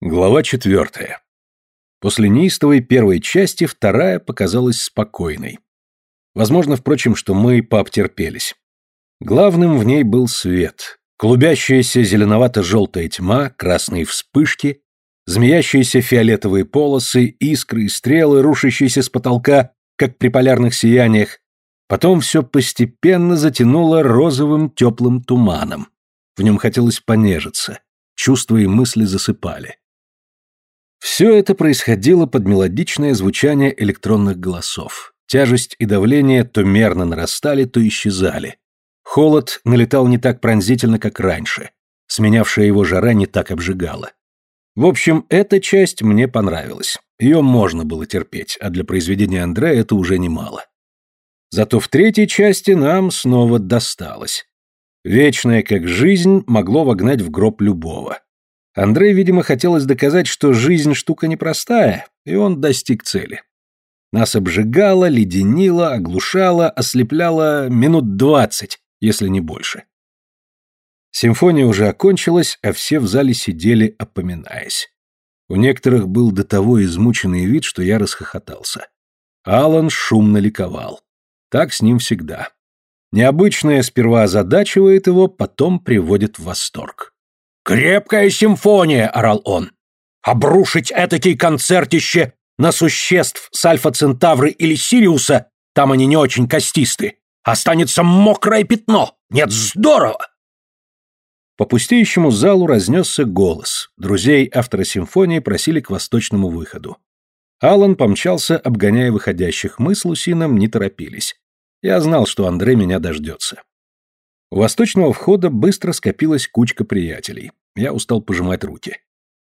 Глава четвертая. После неистовой первой части вторая показалась спокойной. Возможно, впрочем, что мы пообтерпелись. Главным в ней был свет, клубящаяся зеленовато-желтая тьма, красные вспышки, змеящиеся фиолетовые полосы, искры и стрелы, рушащиеся с потолка, как при полярных сияниях. Потом все постепенно затянуло розовым теплым туманом. В нем хотелось понежиться, чувства и мысли засыпали. Все это происходило под мелодичное звучание электронных голосов. Тяжесть и давление то мерно нарастали, то исчезали. Холод налетал не так пронзительно, как раньше. Сменявшая его жара не так обжигала. В общем, эта часть мне понравилась. Ее можно было терпеть, а для произведения Андре это уже немало. Зато в третьей части нам снова досталось. Вечное, как жизнь, могло вогнать в гроб любого. Андрей, видимо, хотелось доказать, что жизнь штука непростая, и он достиг цели. Нас обжигало, леденило, оглушало, ослепляло минут двадцать, если не больше. Симфония уже окончилась, а все в зале сидели, опоминаясь. У некоторых был до того измученный вид, что я расхохотался. Алан шумно ликовал. Так с ним всегда. Необычное сперва озадачивает его, потом приводит в восторг. «Крепкая симфония!» — орал он. «Обрушить этакий концертище на существ с Альфа-Центавры или Сириуса, там они не очень костисты, останется мокрое пятно! Нет, здорово!» По пустеющему залу разнесся голос. Друзей автора симфонии просили к восточному выходу. Алан помчался, обгоняя выходящих. Мы с Лусином не торопились. Я знал, что Андрей меня дождется. У восточного входа быстро скопилась кучка приятелей. Я устал пожимать руки.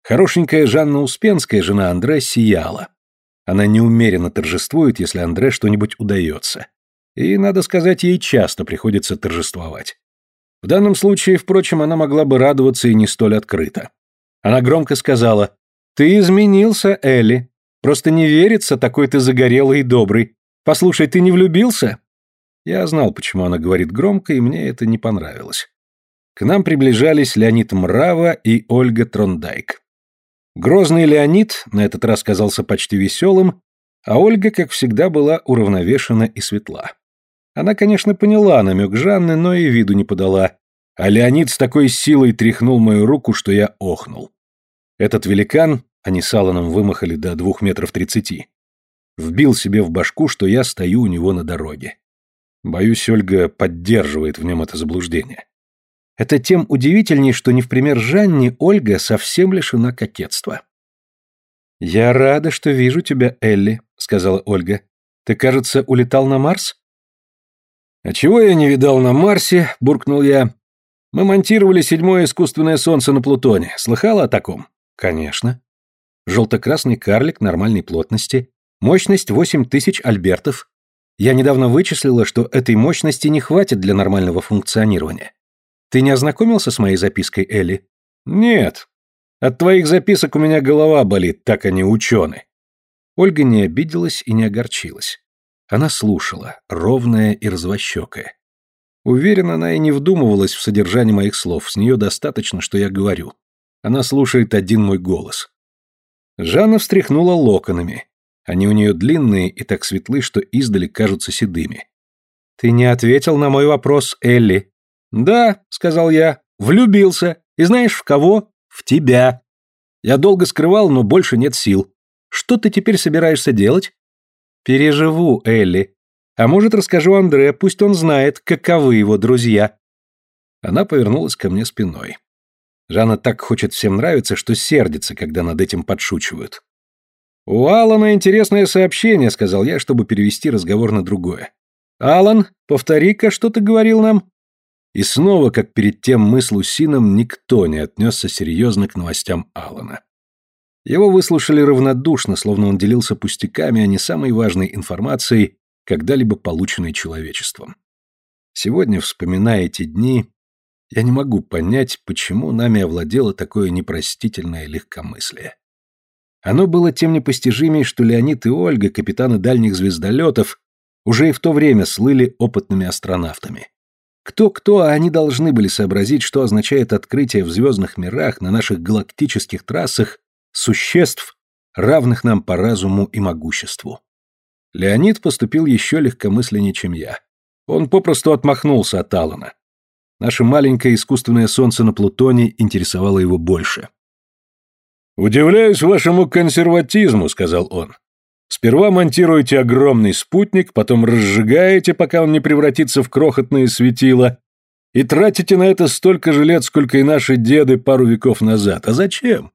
Хорошенькая Жанна Успенская, жена Андре, сияла. Она неумеренно торжествует, если Андре что-нибудь удается. И, надо сказать, ей часто приходится торжествовать. В данном случае, впрочем, она могла бы радоваться и не столь открыто. Она громко сказала, «Ты изменился, Элли. Просто не верится, такой ты загорелый и добрый. Послушай, ты не влюбился?» Я знал, почему она говорит громко, и мне это не понравилось. К нам приближались Леонид Мрава и Ольга Трондайк. Грозный Леонид на этот раз казался почти веселым, а Ольга, как всегда, была уравновешена и светла. Она, конечно, поняла намек Жанны, но и виду не подала, а Леонид с такой силой тряхнул мою руку, что я охнул. Этот великан, они с Алланом вымахали до двух метров тридцати, вбил себе в башку, что я стою у него на дороге. Боюсь, Ольга поддерживает в нем это заблуждение. Это тем удивительней, что не в пример Жанне Ольга совсем лишена кокетства. «Я рада, что вижу тебя, Элли», — сказала Ольга. «Ты, кажется, улетал на Марс?» «А чего я не видал на Марсе?» — буркнул я. «Мы монтировали седьмое искусственное солнце на Плутоне. Слыхала о таком?» «Конечно». Желто-красный карлик нормальной плотности, мощность восемь тысяч альбертов, я недавно вычислила, что этой мощности не хватит для нормального функционирования. Ты не ознакомился с моей запиской, Элли? Нет. От твоих записок у меня голова болит, так они ученые. Ольга не обиделась и не огорчилась. Она слушала, ровная и развощекая. Уверена, она и не вдумывалась в содержание моих слов, с нее достаточно, что я говорю. Она слушает один мой голос. Жанна встряхнула локонами. Они у нее длинные и так светлы, что издали кажутся седыми. «Ты не ответил на мой вопрос, Элли». «Да», — сказал я, — «влюбился. И знаешь, в кого? В тебя. Я долго скрывал, но больше нет сил. Что ты теперь собираешься делать?» «Переживу, Элли. А может, расскажу Андре, пусть он знает, каковы его друзья». Она повернулась ко мне спиной. Жанна так хочет всем нравиться, что сердится, когда над этим подшучивают. «У Алана интересное сообщение», — сказал я, чтобы перевести разговор на другое. «Алан, повтори-ка, что ты говорил нам?» И снова, как перед тем мы с Лусином, никто не отнесся серьезно к новостям Алана. Его выслушали равнодушно, словно он делился пустяками, а не самой важной информацией, когда-либо полученной человечеством. Сегодня, вспоминая эти дни, я не могу понять, почему нами овладело такое непростительное легкомыслие. Оно было тем непостижимее, что Леонид и Ольга, капитаны дальних звездолетов, уже и в то время слыли опытными астронавтами. Кто-кто, а они должны были сообразить, что означает открытие в звездных мирах на наших галактических трассах существ, равных нам по разуму и могуществу. Леонид поступил еще легкомысленнее, чем я. Он попросту отмахнулся от Алана. Наше маленькое искусственное солнце на Плутоне интересовало его больше. «Удивляюсь вашему консерватизму», — сказал он. «Сперва монтируете огромный спутник, потом разжигаете, пока он не превратится в крохотное светило, и тратите на это столько же лет, сколько и наши деды пару веков назад. А зачем?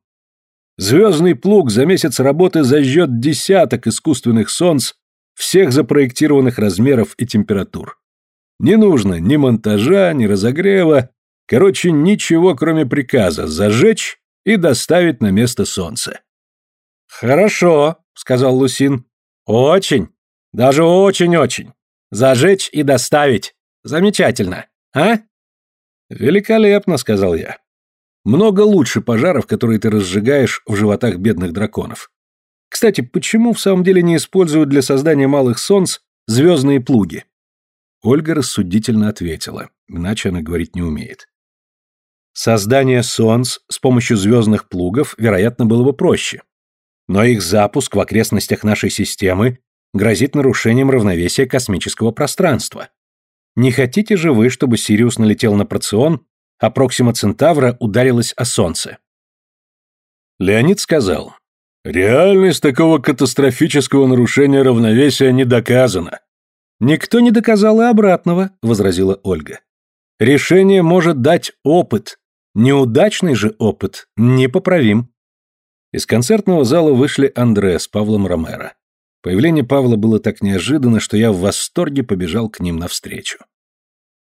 Звездный плуг за месяц работы зажжет десяток искусственных солнц всех запроектированных размеров и температур. Не нужно ни монтажа, ни разогрева, короче, ничего, кроме приказа зажечь и доставить на место солнца. «Хорошо», — сказал Лусин. «Очень. Даже очень-очень. Зажечь и доставить. Замечательно. А?» «Великолепно», — сказал я. «Много лучше пожаров, которые ты разжигаешь в животах бедных драконов. Кстати, почему в самом деле не используют для создания малых солнц звездные плуги?» Ольга рассудительно ответила, иначе она говорить не умеет. Создание солнц с помощью звездных плугов, вероятно, было бы проще. Но их запуск в окрестностях нашей системы грозит нарушением равновесия космического пространства. Не хотите же вы, чтобы Сириус налетел на Процион, а Проксима Центавра ударилась о Солнце? Леонид сказал, «Реальность такого катастрофического нарушения равновесия не доказана. «Никто не доказал и обратного», — возразила Ольга. «Решение может дать опыт. Неудачный же опыт непоправим». Из концертного зала вышли Андре с Павлом Ромеро. Появление Павла было так неожиданно, что я в восторге побежал к ним навстречу.